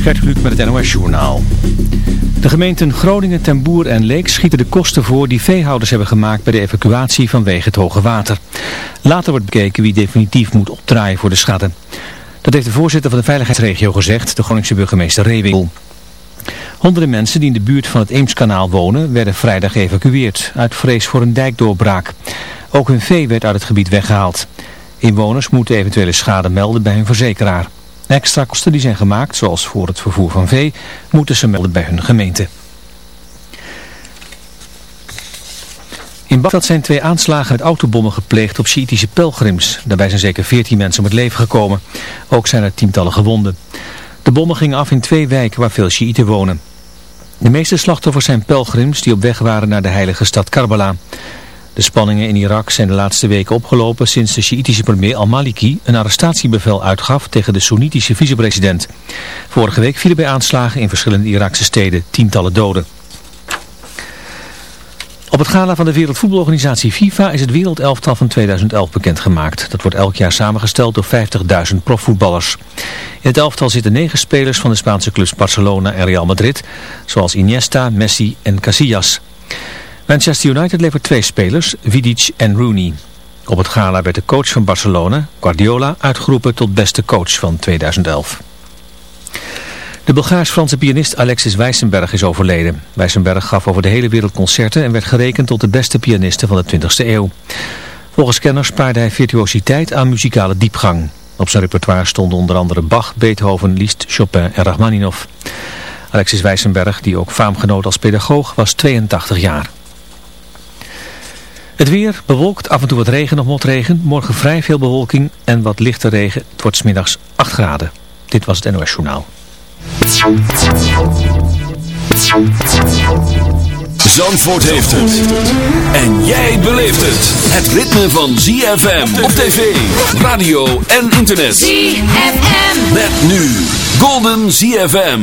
Gert Kluk met het NOS Journaal. De gemeenten Groningen, Ten Boer en Leek schieten de kosten voor die veehouders hebben gemaakt bij de evacuatie vanwege het hoge water. Later wordt bekeken wie definitief moet opdraaien voor de schade. Dat heeft de voorzitter van de veiligheidsregio gezegd, de Groningse burgemeester Rewinkel. Honderden mensen die in de buurt van het Eemskanaal wonen werden vrijdag geëvacueerd uit vrees voor een dijkdoorbraak. Ook hun vee werd uit het gebied weggehaald. Inwoners moeten eventuele schade melden bij hun verzekeraar. Extra kosten die zijn gemaakt, zoals voor het vervoer van vee, moeten ze melden bij hun gemeente. In Bagdad zijn twee aanslagen met autobommen gepleegd op Shiïtische pelgrims. Daarbij zijn zeker 14 mensen om het leven gekomen. Ook zijn er tientallen gewonden. De bommen gingen af in twee wijken waar veel Shiiten wonen. De meeste slachtoffers zijn pelgrims die op weg waren naar de heilige stad Karbala. De spanningen in Irak zijn de laatste weken opgelopen sinds de Sjiitische premier al-Maliki een arrestatiebevel uitgaf tegen de Soenitische vicepresident. Vorige week vielen bij aanslagen in verschillende Irakse steden tientallen doden. Op het gala van de Wereldvoetbalorganisatie FIFA is het wereldelftal van 2011 bekendgemaakt. Dat wordt elk jaar samengesteld door 50.000 profvoetballers. In het elftal zitten negen spelers van de Spaanse clubs Barcelona en Real Madrid, zoals Iniesta, Messi en Casillas. Manchester United levert twee spelers, Vidic en Rooney. Op het gala werd de coach van Barcelona, Guardiola, uitgeroepen tot beste coach van 2011. De Bulgaars-Franse pianist Alexis Wijsenberg is overleden. Wijsenberg gaf over de hele wereld concerten en werd gerekend tot de beste pianiste van de 20e eeuw. Volgens kenners paarde hij virtuositeit aan muzikale diepgang. Op zijn repertoire stonden onder andere Bach, Beethoven, Liszt, Chopin en Rachmaninoff. Alexis Wijsenberg, die ook faam genoot als pedagoog, was 82 jaar. Het weer bewolkt, af en toe wat regen of motregen. Morgen vrij veel bewolking en wat lichte regen. Het wordt smiddags 8 graden. Dit was het NOS Journaal. Zandvoort heeft het. En jij beleeft het. Het ritme van ZFM op tv, radio en internet. ZFM. Met nu Golden ZFM.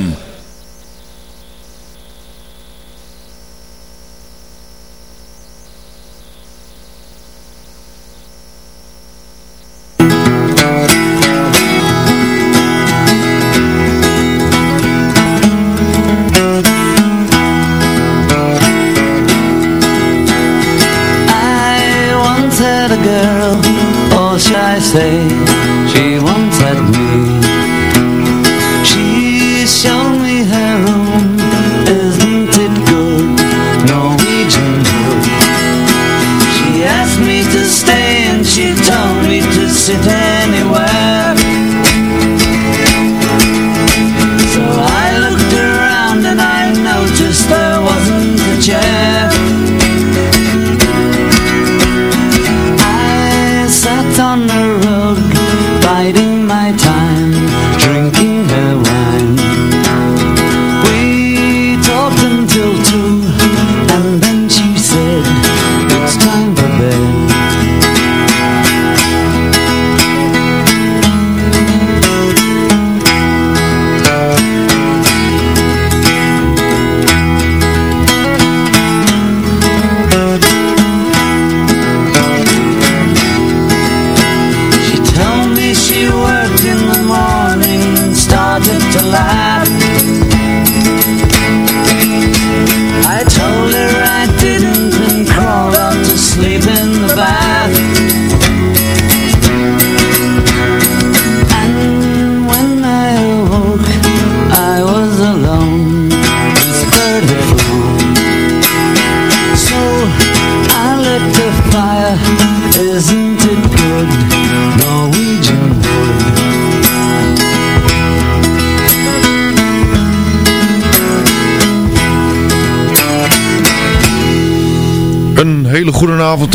alive.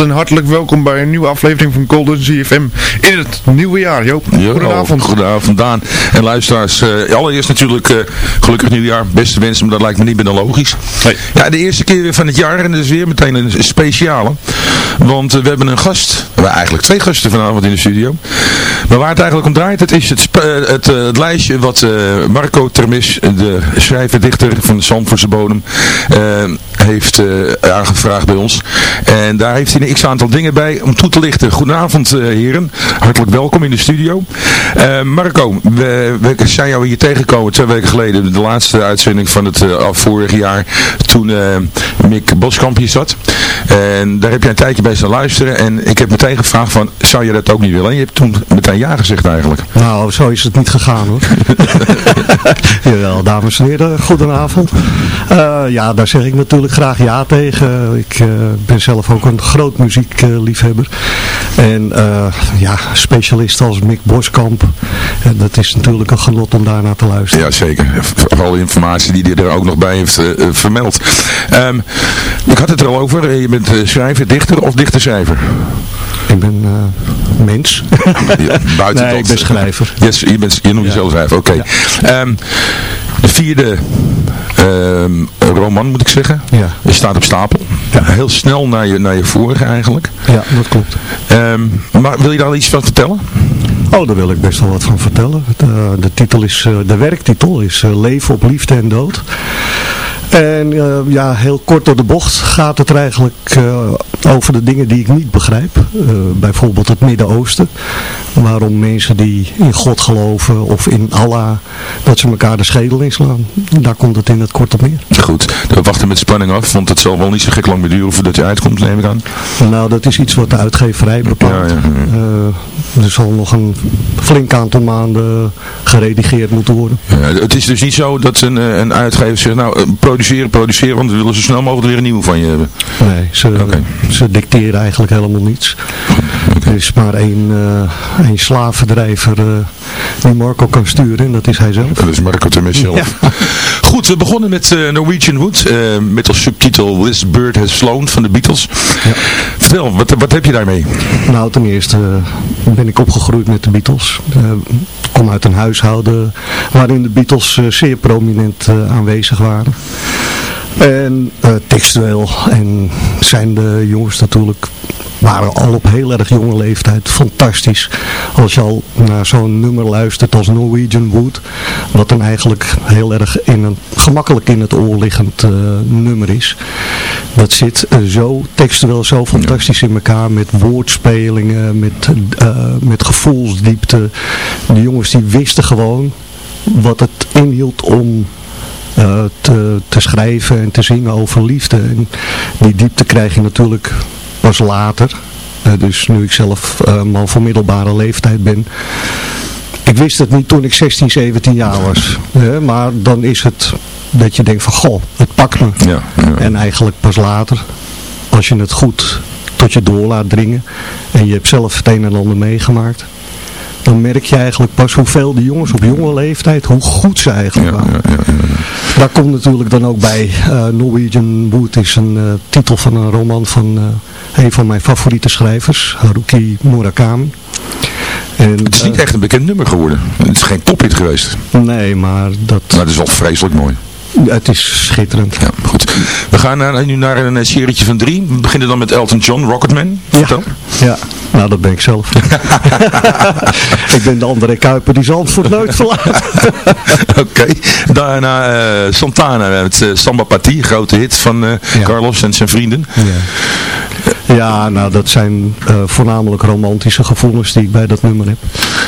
En hartelijk welkom bij een nieuwe aflevering van Golden ZFM in het nieuwe jaar. Joop, goedenavond. Goedenavond Daan. En luisteraars, eh, allereerst natuurlijk eh, gelukkig nieuwjaar. Beste wensen, maar dat lijkt me niet meer dan logisch. Ja, de eerste keer weer van het jaar en dat is weer meteen een speciale. Want eh, we hebben een gast, we hebben eigenlijk twee gasten vanavond in de studio. Maar waar het eigenlijk om draait, het is het, het, het lijstje wat Marco Termis, de schrijver, dichter van de Zandvoortse bodem, heeft uh, aangevraagd bij ons. En daar heeft hij een x-aantal dingen bij om toe te lichten. Goedenavond uh, heren, hartelijk welkom in de studio. Uh, Marco, we, we, zijn jou hier tegengekomen twee weken geleden, de laatste uitzending van het vorig jaar, toen Mick Boskamp hier zat. En daar heb jij een tijdje bij staan luisteren en ik heb meteen gevraagd van, zou je dat ook niet willen? En je hebt toen meteen ja gezegd eigenlijk. Nou, zo is het niet gegaan hoor. Jawel, dames en heren, goedenavond. Uh, ja, daar zeg ik natuurlijk graag ja tegen. Ik uh, ben zelf ook een groot muziekliefhebber. en uh, ja, specialist als Mick Boskamp. dat is natuurlijk een genot om daarnaar te luisteren. Ja, zeker. Vooral informatie die hij er ook nog bij heeft vermeld. Um, ik had het er al over. Je bent schrijver, dichter of dichterschrijver? Ik ben mens. Ja, buiten nee, ik ben schrijver. Yes, je, bent, je noemt jezelf schrijver, oké. Okay. Ja. Um, de vierde um, roman moet ik zeggen. Ja. Je staat op stapel. Ja. Heel snel naar je, naar je vorige eigenlijk. Ja, dat klopt. Um, maar wil je daar iets van vertellen? Oh, daar wil ik best wel wat van vertellen. De, de titel is, uh, de werktitel is uh, Leven op liefde en dood. En uh, ja, heel kort door de bocht gaat het er eigenlijk uh, over de dingen die ik niet begrijp. Uh, bijvoorbeeld het Midden-Oosten. Waarom mensen die in God geloven of in Allah, dat ze elkaar de schedel inslaan. Daar komt het in het kort op neer. Goed, we wachten met spanning af, want het zal wel niet zo gek lang meer duren voordat je uitkomt, neem ik aan. Nou, dat is iets wat de uitgeverij bepaalt. Ja, ja, er zal nog een flink aantal maanden geredigeerd moeten worden. het is dus niet zo dat een, een uitgever zegt, nou, produceren, produceren, want we willen zo snel mogelijk weer een nieuwe van je hebben. Nee, ze, okay. ze dicteren eigenlijk helemaal niets. Okay. Er is maar één, uh, één slavendrijver uh, die Marco kan sturen en dat is hij zelf. Dat is Marco Temes Ja. Goed, we begonnen met uh, Norwegian Wood, met als subtitel This Bird Has Flown van de Beatles. Ja. Vertel, wat, wat heb je daarmee? Nou, ten eerste ben ik opgegroeid met de Beatles. Kom uit een huishouden waarin de Beatles zeer prominent aanwezig waren. En uh, textueel en zijn de jongens natuurlijk waren al op heel erg jonge leeftijd fantastisch. Als je al naar zo'n nummer luistert als Norwegian Wood, wat dan eigenlijk heel erg in een, gemakkelijk in het oor liggend uh, nummer is. Dat zit uh, zo textueel zo fantastisch in elkaar met woordspelingen, met, met gevoelsdiepte. De jongens die wisten gewoon wat het inhield om uh, te, te schrijven en te zingen over liefde. En die diepte krijg je natuurlijk pas later. Uh, dus nu ik zelf uh, man van middelbare leeftijd ben. Ik wist het niet toen ik 16, 17 jaar was. maar dan is het dat je denkt van goh, het pakt me. Ja, ja. En eigenlijk pas later, als je het goed tot je door laat dringen. En je hebt zelf het een en ander meegemaakt dan merk je eigenlijk pas hoeveel die jongens op jonge leeftijd, hoe goed ze eigenlijk waren. Ja, ja, ja, Daar komt natuurlijk dan ook bij, uh, Norwegian Wood is een uh, titel van een roman van uh, een van mijn favoriete schrijvers, Haruki Murakami. En, het is niet echt een bekend nummer geworden. Het is geen tophit geweest. Nee, maar dat... Maar het is wel vreselijk mooi. Het is schitterend. Ja, goed. We gaan naar, nu naar een serietje van drie. We beginnen dan met Elton John, Rocketman. Vertel. Ja, ja. nou dat ben ik zelf. ik ben de andere Kuiper die Zandvoort nooit verlaat. Oké. Okay. Daarna uh, Santana met uh, Samba Party, grote hit van uh, ja. Carlos en zijn vrienden. Ja, ja nou dat zijn voornamelijk romantische gevoelens die ik bij dat nummer heb.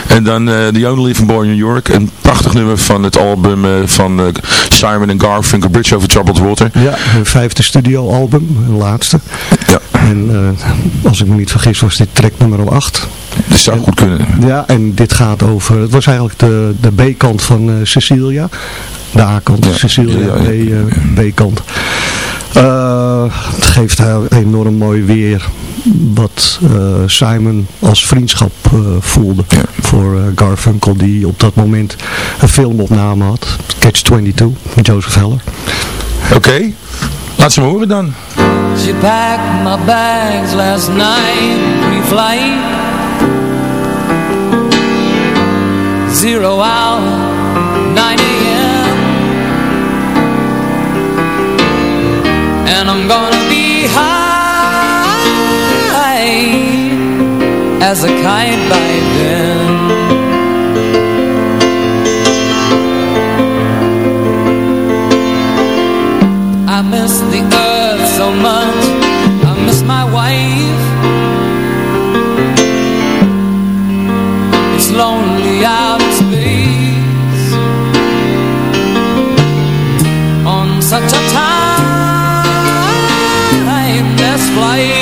En dan The Only Living Boy in New York. Een prachtig nummer van het album van Simon en Garfunkel, Bridge Over Troubled Water. Ja, hun vijfde studioalbum, hun laatste. Ja. En als ik me niet vergis was dit track nummer 8. Dat zou en, goed kunnen. Ja, en dit gaat over, het was eigenlijk de, de B-kant van Cecilia. De A-kant, ja. Cecilia, ja, ja, B-kant. Uh, het geeft heel enorm mooi weer wat uh, Simon als vriendschap uh, voelde ja. voor uh, Garfunkel die op dat moment een filmopname had. Catch 22 met Joseph Heller. Oké. Okay. laat ze me horen dan. She packed my bags last night pre-flight Zero hour 9 And I'm gonna be high as a kite by then hay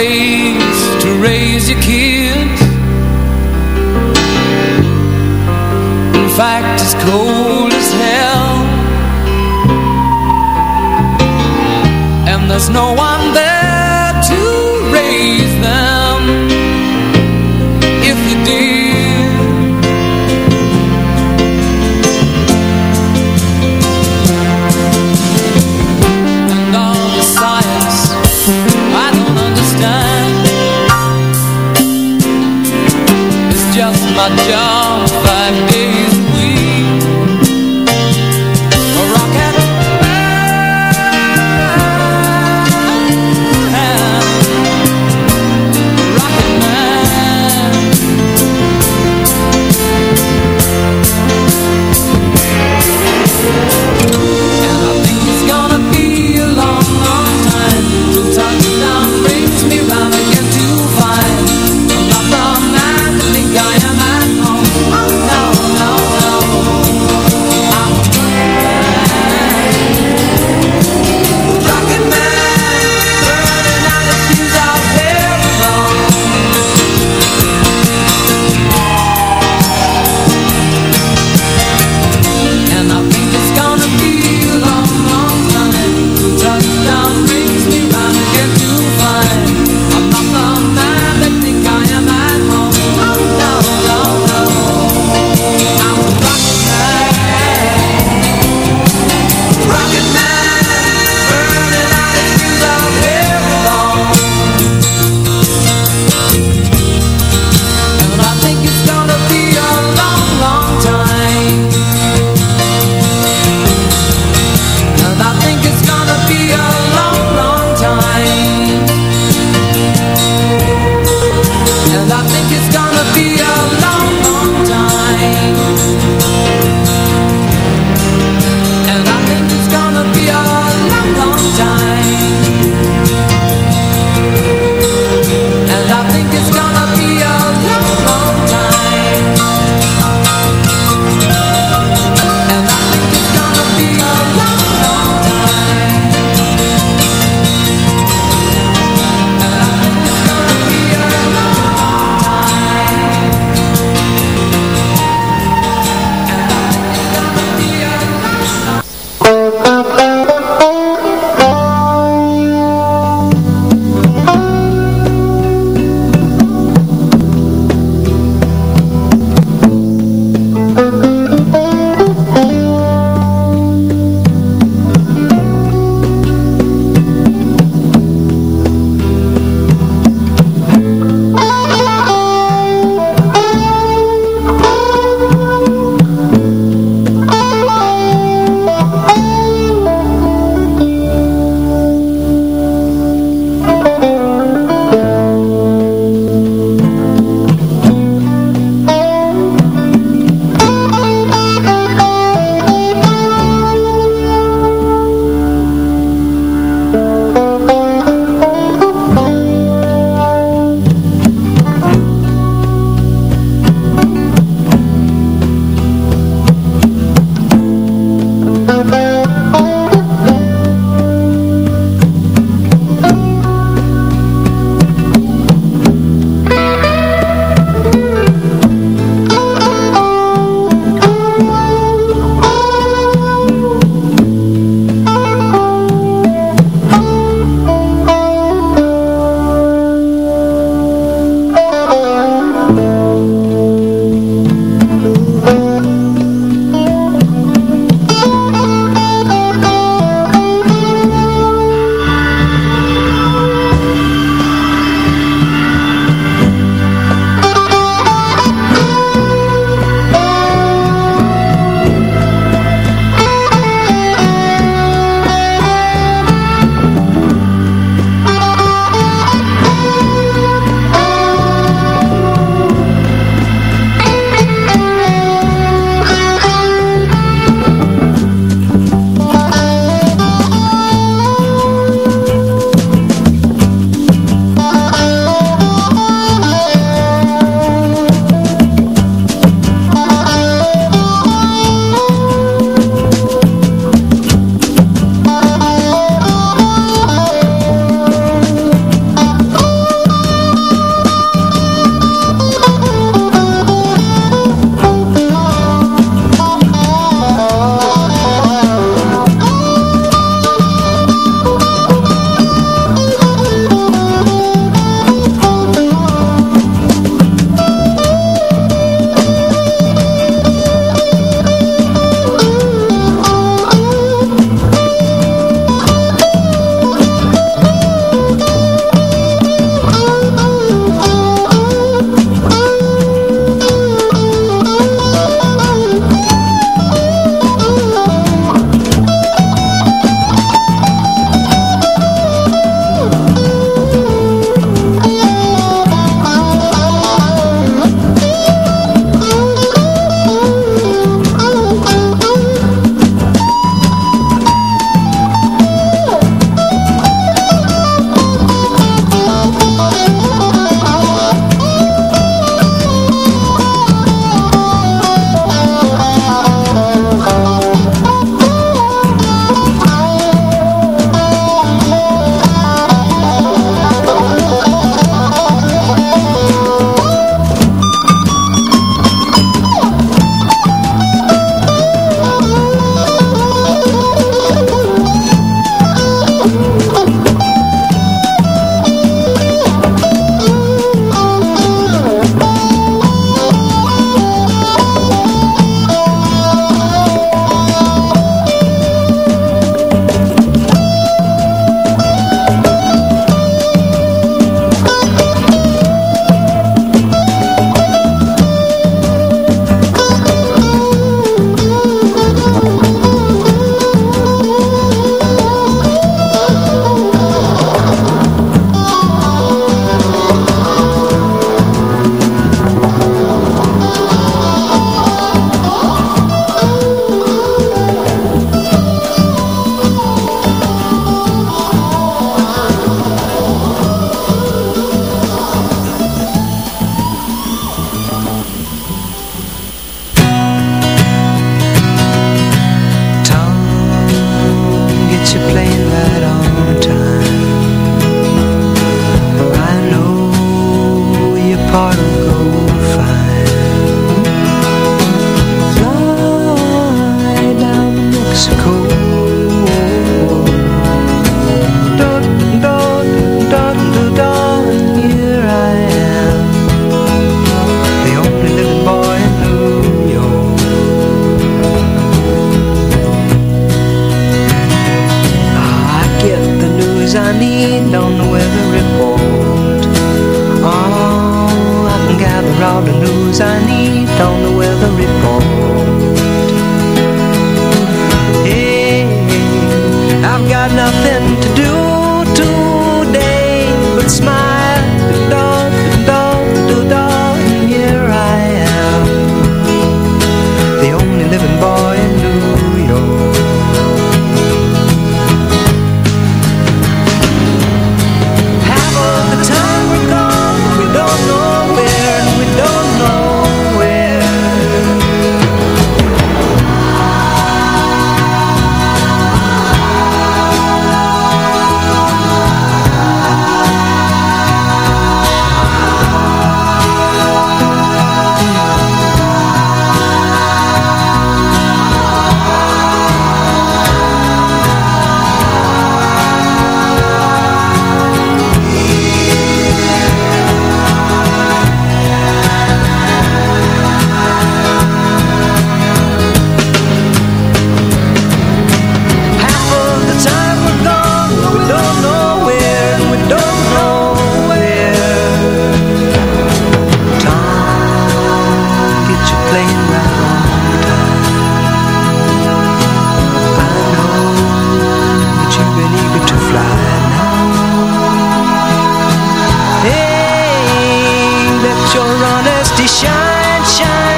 place to raise your kids. In fact, it's cold as hell. And there's no one there to raise them. sunshine.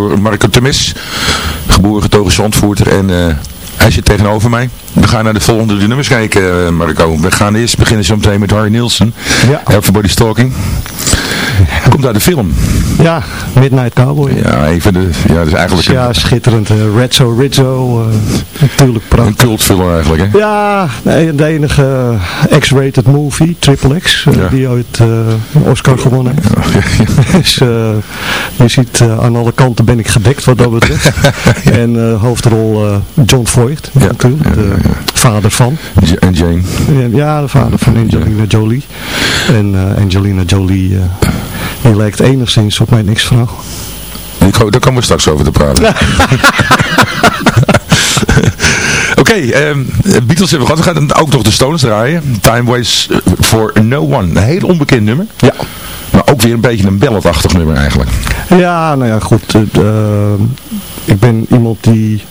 Door Marco Temes. Geboren getogen Zandvoorter. En eh, hij zit tegenover mij. We gaan naar de volgende nummers kijken, eh, Marco. We gaan eerst beginnen zo meteen met Harry Nielsen. Ja. Everybody's Talking. Komt uit de film. Ja, Midnight Cowboy. Ja, even de, ja, dat is eigenlijk een, Ja, schitterend. eh, Redzo Rizzo, eh, natuurlijk een prachtig. cultfilm eigenlijk, hè? Ja, nee, de enige X-rated movie, Triple X, eh, Ja. die ooit eh, een Oscar gewonnen heeft. Dus eh, je ziet, eh, aan alle kanten ben ik gedekt wat dat betreft. En eh, hoofdrol eh, John Voight, Ja. natuurlijk, Ja, de ja, ja. vader van. Ja, En Jane. Ja, de vader van Angelina Jolie. En eh, Angelina Jolie, eh, die lijkt enigszins op mijn ex-vrouw. Daar komen we straks over te praten. Oké, ehm, Beatles hebben we gehad. We gaan ook nog de Stones draaien. Time Waits for No One. Een heel onbekend nummer. Ja. Maar ook weer een beetje een balladachtig nummer eigenlijk. Ja, nou ja, goed. eh, eh, ik ben iemand die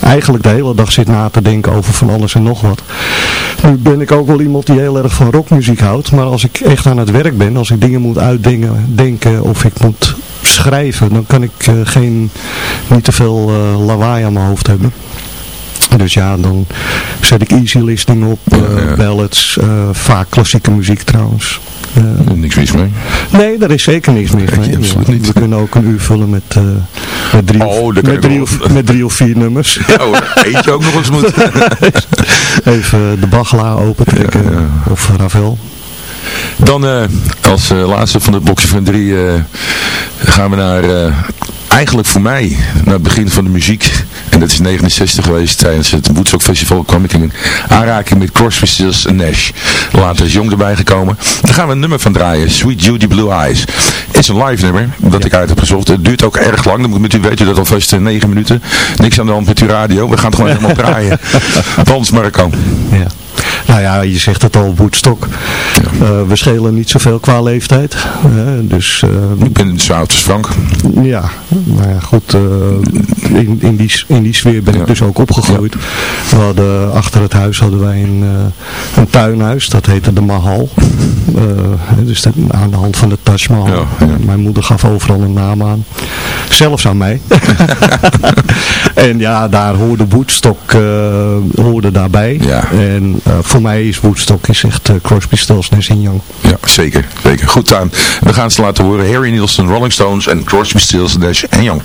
eigenlijk de hele dag zit na te denken over van alles en nog wat. Nu ben ik ook wel iemand die heel erg van rockmuziek houdt. Maar als ik echt aan het werk ben, als ik dingen moet uitdenken denken, of ik moet schrijven, dan kan ik eh, geen, niet te veel uh, lawaai aan mijn hoofd hebben. Dus ja, dan zet ik easy listening op, uh, ballads, vaak klassieke muziek trouwens. Uh, niks mis mee? Nee, daar is zeker niks mis mee. niet. We kunnen ook een uur vullen met, uh, met, drie, oh, of, met, drie of, met drie of vier nummers. Ja, eentje ook nog eens moet. Even de bagla opentrekken, ja, ja. of Ravel. Dan uh, als uh, laatste van de boxen van drie uh, gaan we naar, eigenlijk voor mij, naar het begin van de muziek. En dat is 69 geweest tijdens het Woodstock Festival. kwam ik in aanraking met Crosby, Stills en Nash. Later is Jong erbij gekomen. Daar gaan we een nummer van draaien. Sweet Judy Blue Eyes. Het is een live nummer dat ja. ik uit heb gezocht. Het duurt ook erg lang. Dan moet u weten dat alvast 9 minuten. Niks aan de hand met uw radio. We gaan het gewoon helemaal draaien. Dans Marco. Ja. Nou ja, je zegt het al, Woodstock. Ja. Uh, we schelen niet zoveel qua leeftijd. Uh, dus, uh, ik ben oud als Frank. Ja, nou ja, goed. in, in, die, in die sfeer ben ja. ik dus ook opgegroeid. We hadden, achter het huis hadden wij een, een tuinhuis. Dat heette de Mahal. dus de, aan de hand van de Taj Mahal. Mijn moeder gaf overal een naam aan. Zelfs aan mij. en ja, daar hoorde Woodstock hoorde daarbij. En uh, voor mij is Woodstock is echt uh, Crosby, Stills, Nash Young. Ja, zeker. zeker. Goed aan. We gaan ze laten horen. Harry Nielsen, Rolling Stones en Crosby, Stills, Nash Young.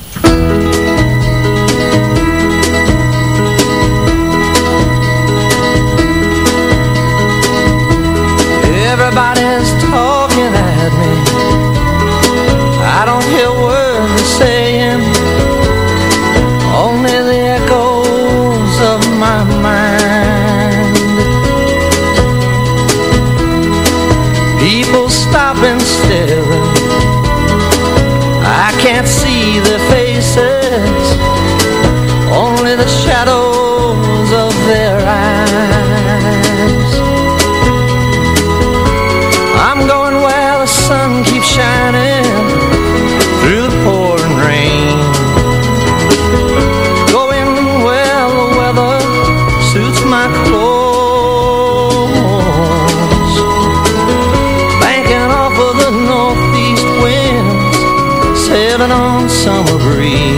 over.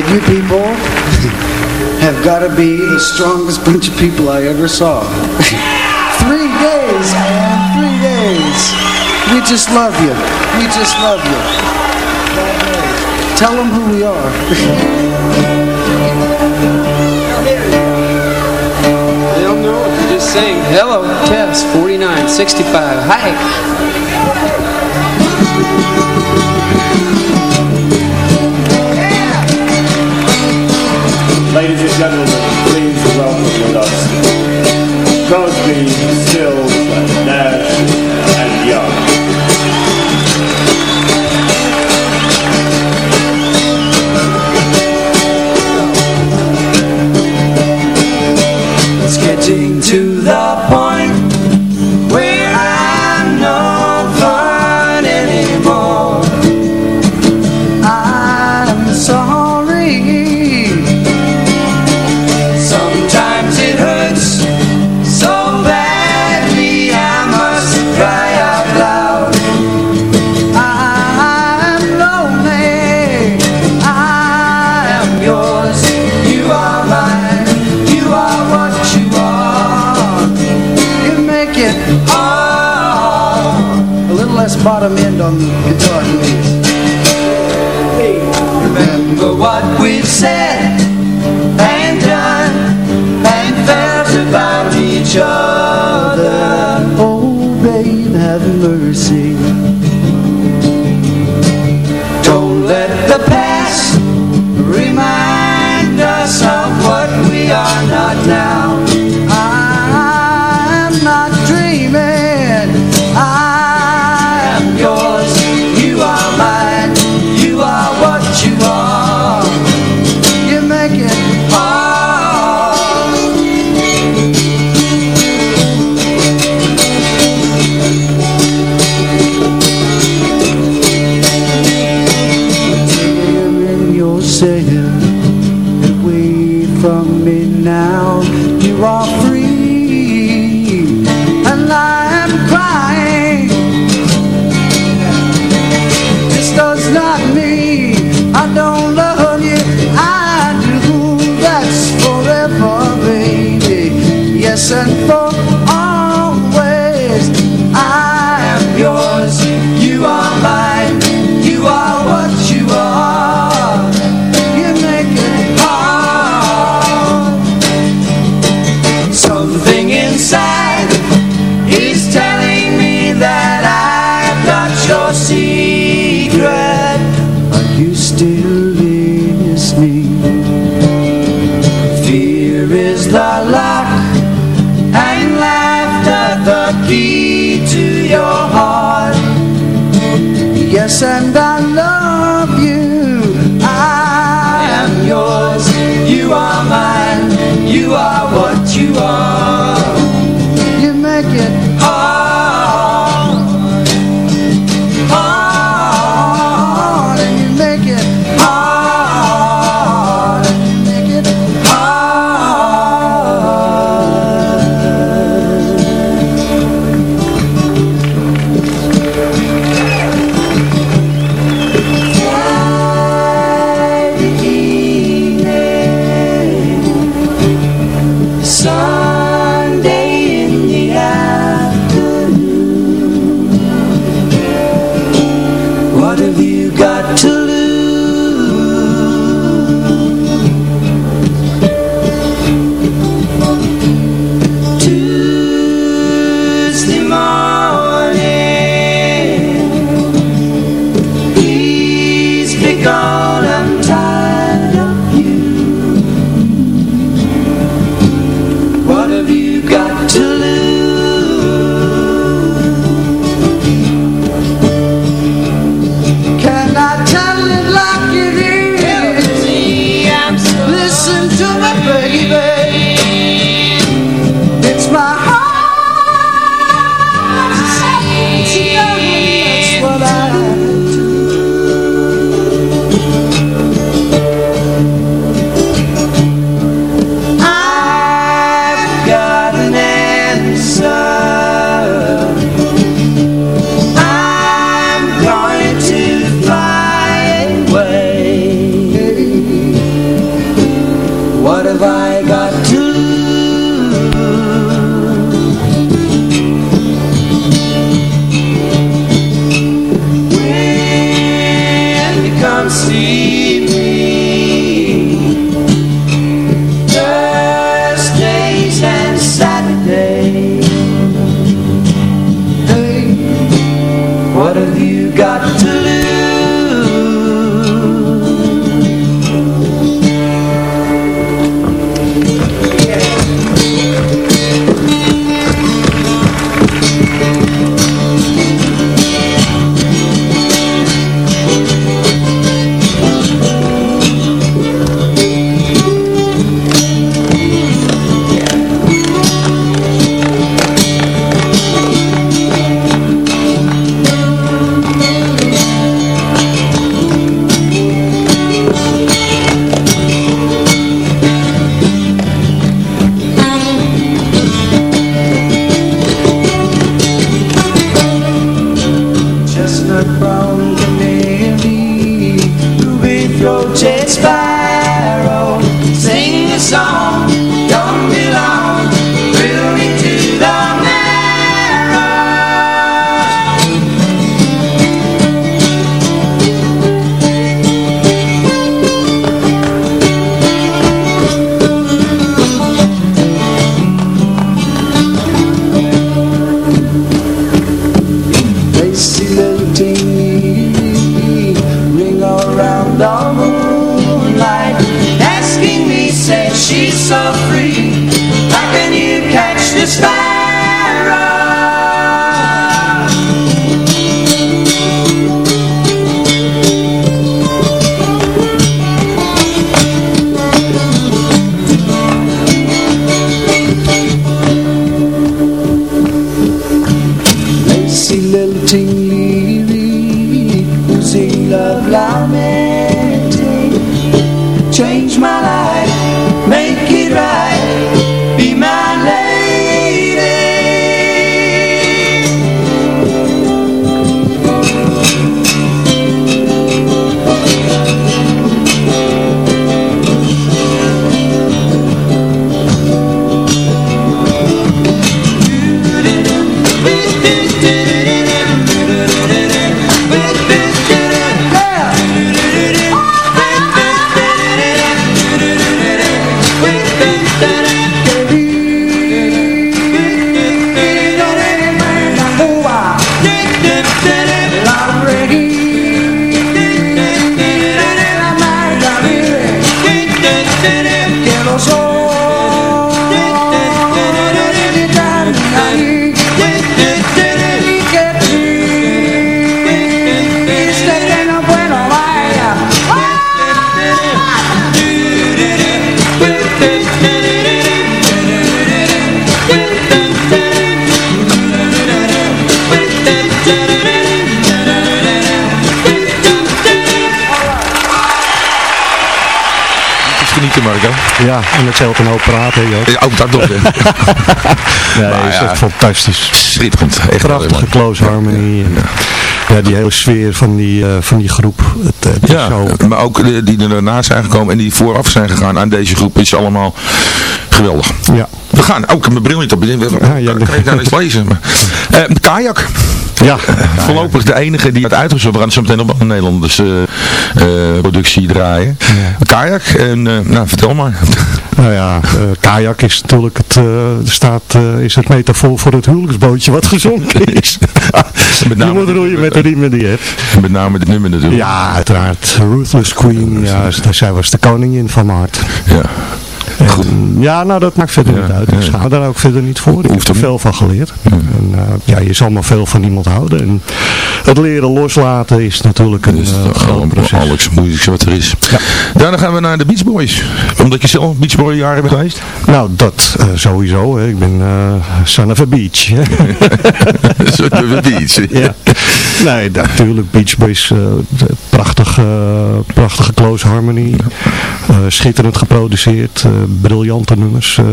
that you people have got to be the strongest bunch of people I ever saw. three days, man, three days. We just love you. We just love you. Tell them who we are. just sing. Hello, Tess, 4965. Hi. telling me that I've got your secret. Are you still listening? Fear is the lock, and laughter the key to your heart. Yes, and I love you. I am yours. You are mine. You are what you are. Genieten Marco. Ja, en het scheelt een hoop praten, joh. Ja, Ook dat nog. Nee, Maar is ja. echt fantastisch. Schitterend. Echt Prachtige close harmony. En, ja, die hele sfeer van die, eh, van die groep. Het, Ja, zo... maar ook de, die er daarna zijn gekomen en die vooraf zijn gegaan aan deze groep is allemaal geweldig. Ja. We gaan, ook mijn bril niet op. Ja, ja, kan ik daar eens lezen? Maar, eh, kajak. Ja, Voorlopig de enige die het uitgezocht. We gaan zo meteen op een Nederlandse eh, eh, productie draaien. Kajak. En, eh, nou, vertel maar. Nou ja, kajak is natuurlijk het, eh, staat, is het metafoor voor het huwelijksbootje wat gezonken is. Met je name- moet roeien met de riemen die je hebt. Met name dit nummer natuurlijk. Ja, uiteraard. Ruthless Queen, ja, zij was de koningin van mijn hart. Ja. Ja, nou dat maakt verder Ja, niet uit. Ik ja. schaam daar ook verder niet voor. Ik heb er veel van geleerd. En, eh, ja, je zal maar veel van iemand houden. En het leren loslaten is natuurlijk een toch groot proces. alles moeilijkste wat er is. Daarna gaan we naar de Beach Boys. Omdat je zelf Beach Boy jaren bent geweest. Nou, dat eh, sowieso. Hè. Ik ben eh, son of a beach. hè. Zo de beach. ja. Nee, natuurlijk. Beach Boys, prachtige, prachtige close harmony. Schitterend geproduceerd. Briljante nummers. eh,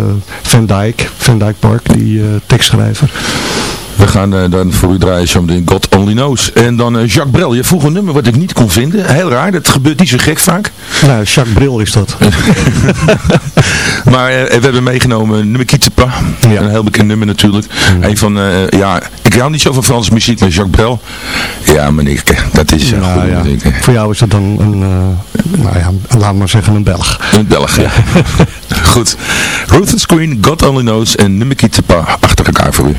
Van Dyke, Van Dyke Park, die eh, tekstschrijver. We gaan eh, dan voor u draaien zo meteen God Only Knows. En dan eh, Jacques Brel. Je vroeg een nummer wat ik niet kon vinden. Heel raar, dat gebeurt niet zo gek vaak. Nou, Jacques Bril is dat. maar eh, we hebben meegenomen nummer Kitsepa. Ja. Een heel bekend nummer natuurlijk. Een van, ja, ik hou niet zo van Franse muziek, maar Jacques Brel. Ja, meneer, dat is Nou goed ja, voor jou is dat dan een, nou ja, laat maar zeggen een Belg. Een Belg, ja. Goed. Ruthless Queen, God Only Knows en nummer Kitsepa achter elkaar voor u.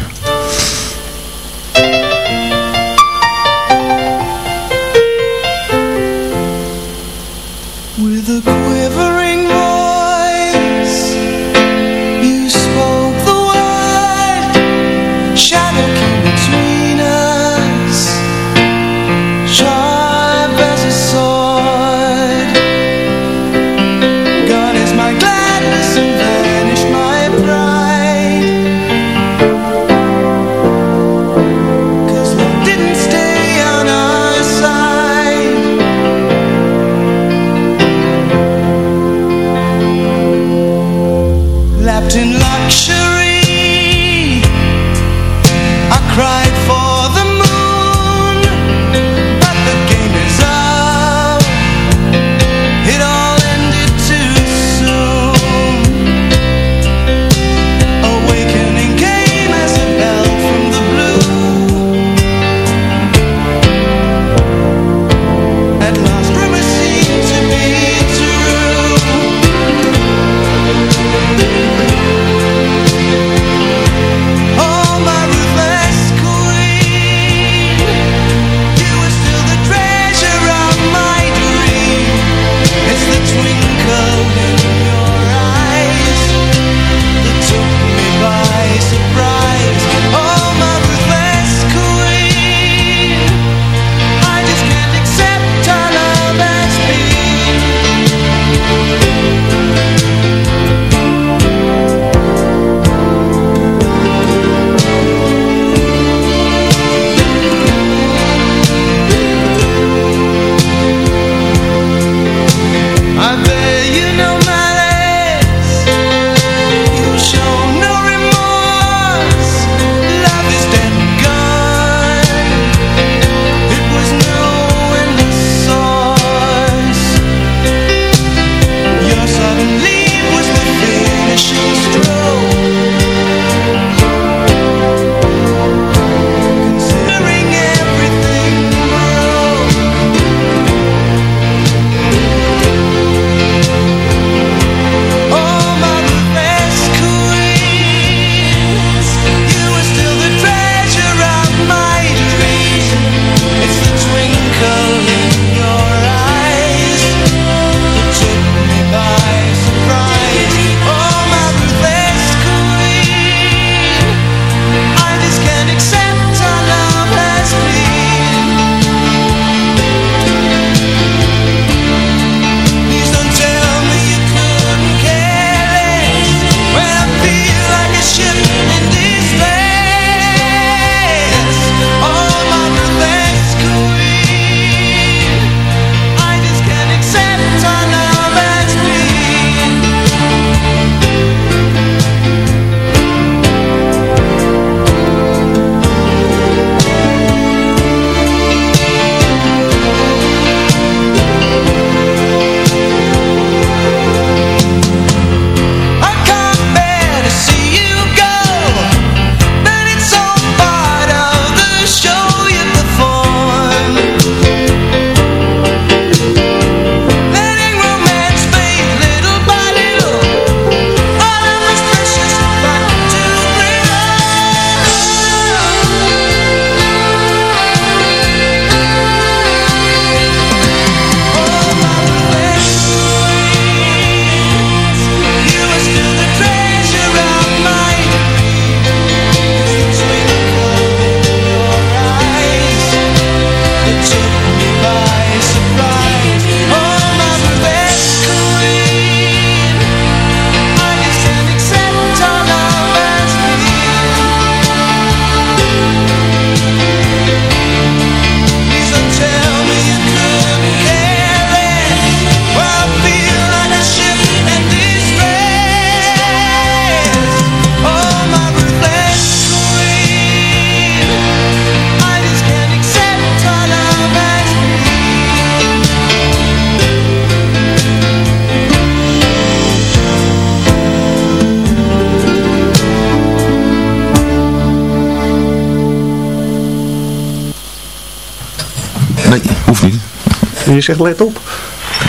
Je zegt let op.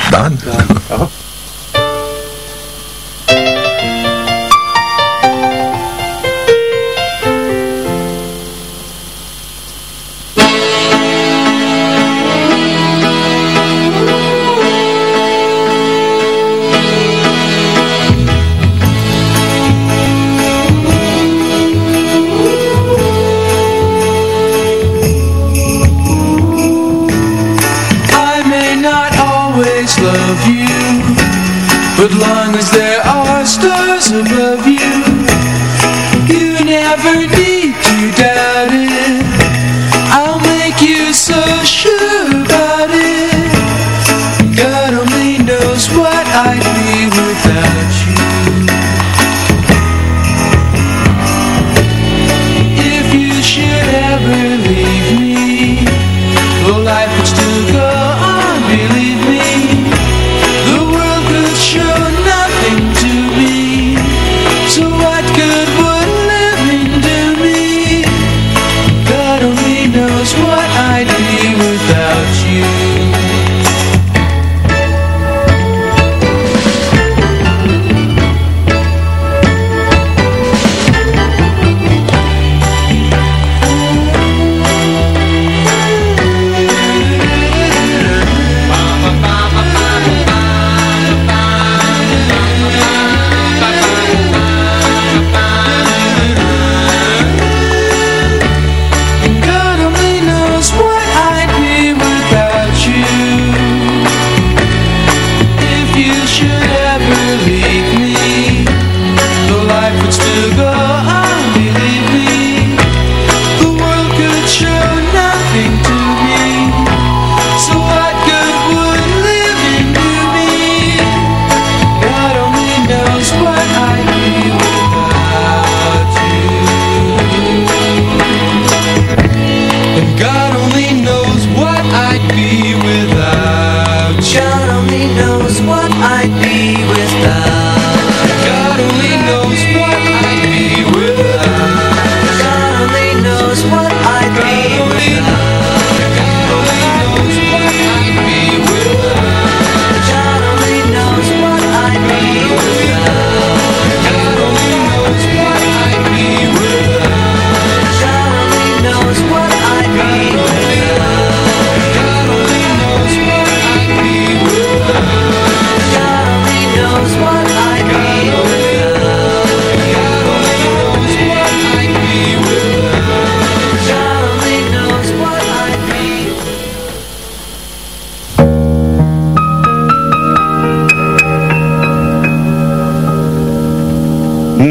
Daan. I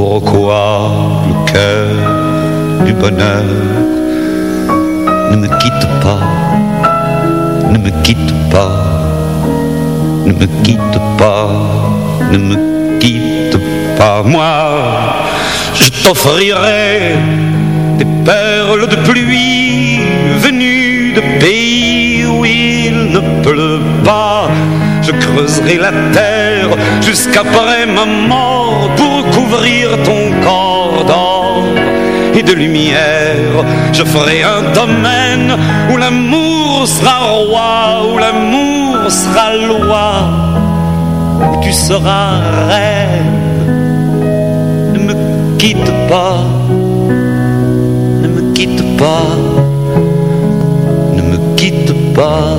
pourquoi le cœur du bonheur ne me quitte pas, ne me quitte pas, ne me quitte pas, ne me quitte pas. Moi, je t'offrirai des perles de pluie venues de pays où il ne pleut pas. Je creuserai la terre jusqu'après ma mort pour couvrir ton corps d'or et de lumière. Je ferai un domaine où l'amour sera roi, où l'amour sera loi, où tu seras reine. Ne me quitte pas, ne me quitte pas, ne me quitte pas,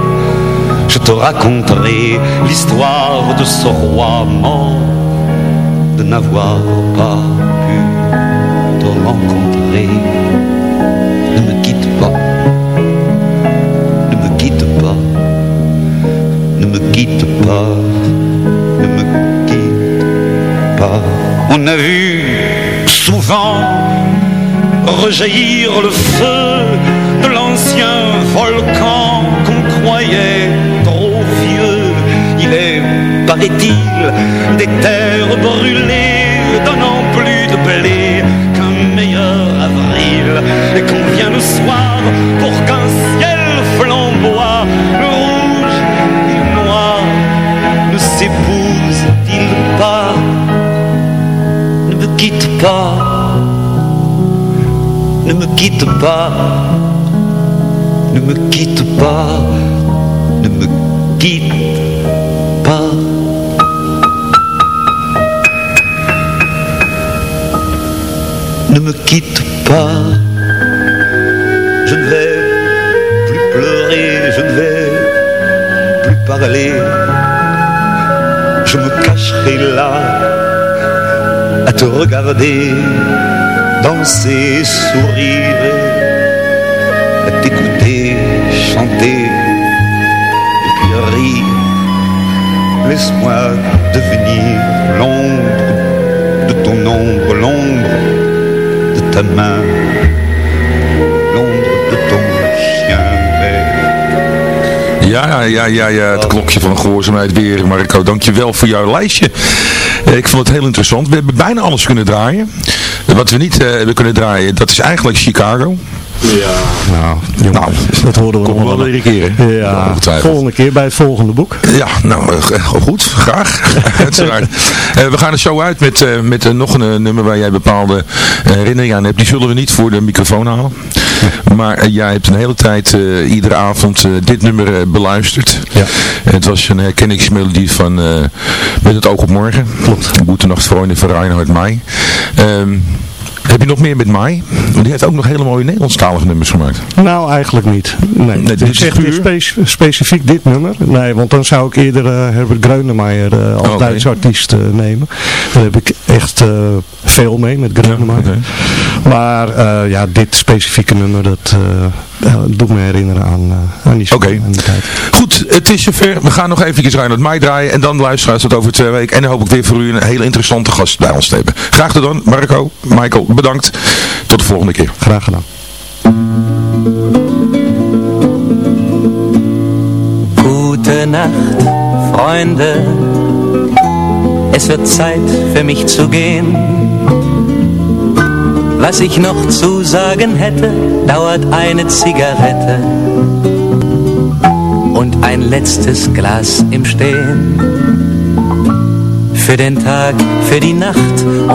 Te raconterai l'histoire de ce roi mort, de n'avoir pas pu te rencontrer. Ne me quitte pas, ne me quitte pas, ne me quitte pas, ne me quitte pas. On a vu souvent rejaillir le feu de l'ancien volcan qu'on croyait paraît-il, des terres brûlées, donnant plus de blé qu'un meilleur avril. Et qu'on vient le soir pour qu'un ciel flamboie, le rouge et le noir ne s'épousent-ils pas Ne me quitte pas, ne me quitte pas ne me quitte pas, ne me quitte Ne me quitte pas, je ne vais plus pleurer, je ne vais plus parler. Je me cacherai là à te regarder, danser, sourire à t'écouter chanter et puis rire. Laisse-moi devenir l'ombre de ton ombre, l'ombre ta main, l'ombre de. Ja, ja, ja, ja, het klokje van gehoorzaamheid weer, Marco. Dankjewel voor jouw lijstje. Eh, Ik vond het heel interessant. We hebben bijna alles kunnen draaien. Wat we niet eh, hebben kunnen draaien, dat is eigenlijk Chicago. Ja. Nou, Nou, dat horen we nog wel een keer? Ja, volgende keer bij het volgende boek. Ja, nou eh, goed, graag. Uiteraard. Eh, we gaan er zo uit met, eh, met nog een nummer waar jij bepaalde herinneringen aan hebt. Die zullen we niet voor de microfoon halen. Maar jij hebt een hele tijd, eh, iedere avond, eh, dit nummer beluisterd. Ja. Het was een herkenningsmelodie van eh, Met het oog op morgen. Klopt. Goedenacht Freunde van Reinhard Mai. Ehm, heb je nog meer met Mai? Want die heeft ook nog hele mooie Nederlandstalige nummers gemaakt. Nou, eigenlijk niet. Nee, dit het is is echt puur? spe- specifiek dit nummer. Nee, want dan zou ik eerder eh, Herbert Grönemeyer eh, als. Duitse artiest eh, nemen. Daar heb ik echt veel mee met Grönemeyer. oké. Maar ja, dit specifieke nummer, dat eh, ja, doet me herinneren aan, eh, aan die, die tijd. Goed, het is zover. We gaan nog eventjes Reinhard Mai draaien. En dan luisteraars tot over twee weken. En dan hoop ik weer voor u een hele interessante gast bij ons te hebben. Graag gedaan. Marco, Michael, bedankt. Tot de volgende keer. Graag gedaan. Gute Nacht, Freunde. Es wird Zeit für mich zu gehen. Was ich noch zu sagen hätte, dauert eine Zigarette und ein letztes Glas im Stehen. Für den Tag, für die Nacht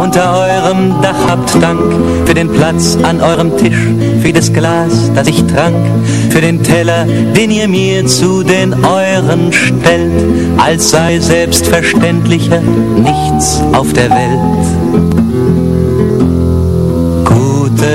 unter eurem Dach habt Dank, für den Platz an eurem Tisch, für das Glas, das ich trank, für den Teller, den ihr mir zu den euren stellt, als sei selbstverständlicher nichts auf der Welt.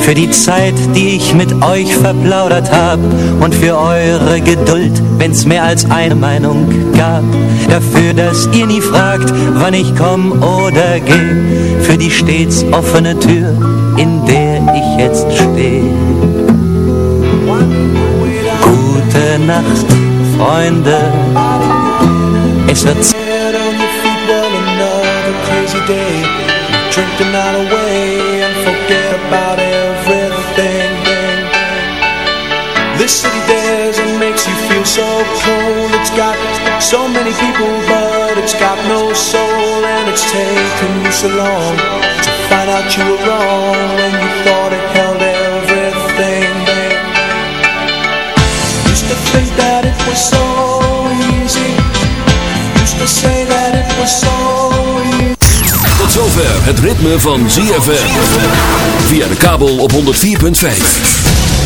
für die Zeit, die ich mit euch verplaudert hab und für eure Geduld, wenn's mehr als eine Meinung gab. Dafür, dass ihr nie fragt, wann ich komm oder geh, für die stets offene Tür, in der ich jetzt stehe. Gute Nacht, Freunde. Es wird Zeit. Drink the night away and forget about everything city dares and makes you feel so cold It's got so many people but it's got no soul And it's taken you so long to find out you were wrong When you thought it held everything Used to think that it was so easy Used to say that it was so easy Tot zover het ritme van ZFM. Via de kabel op 104.5.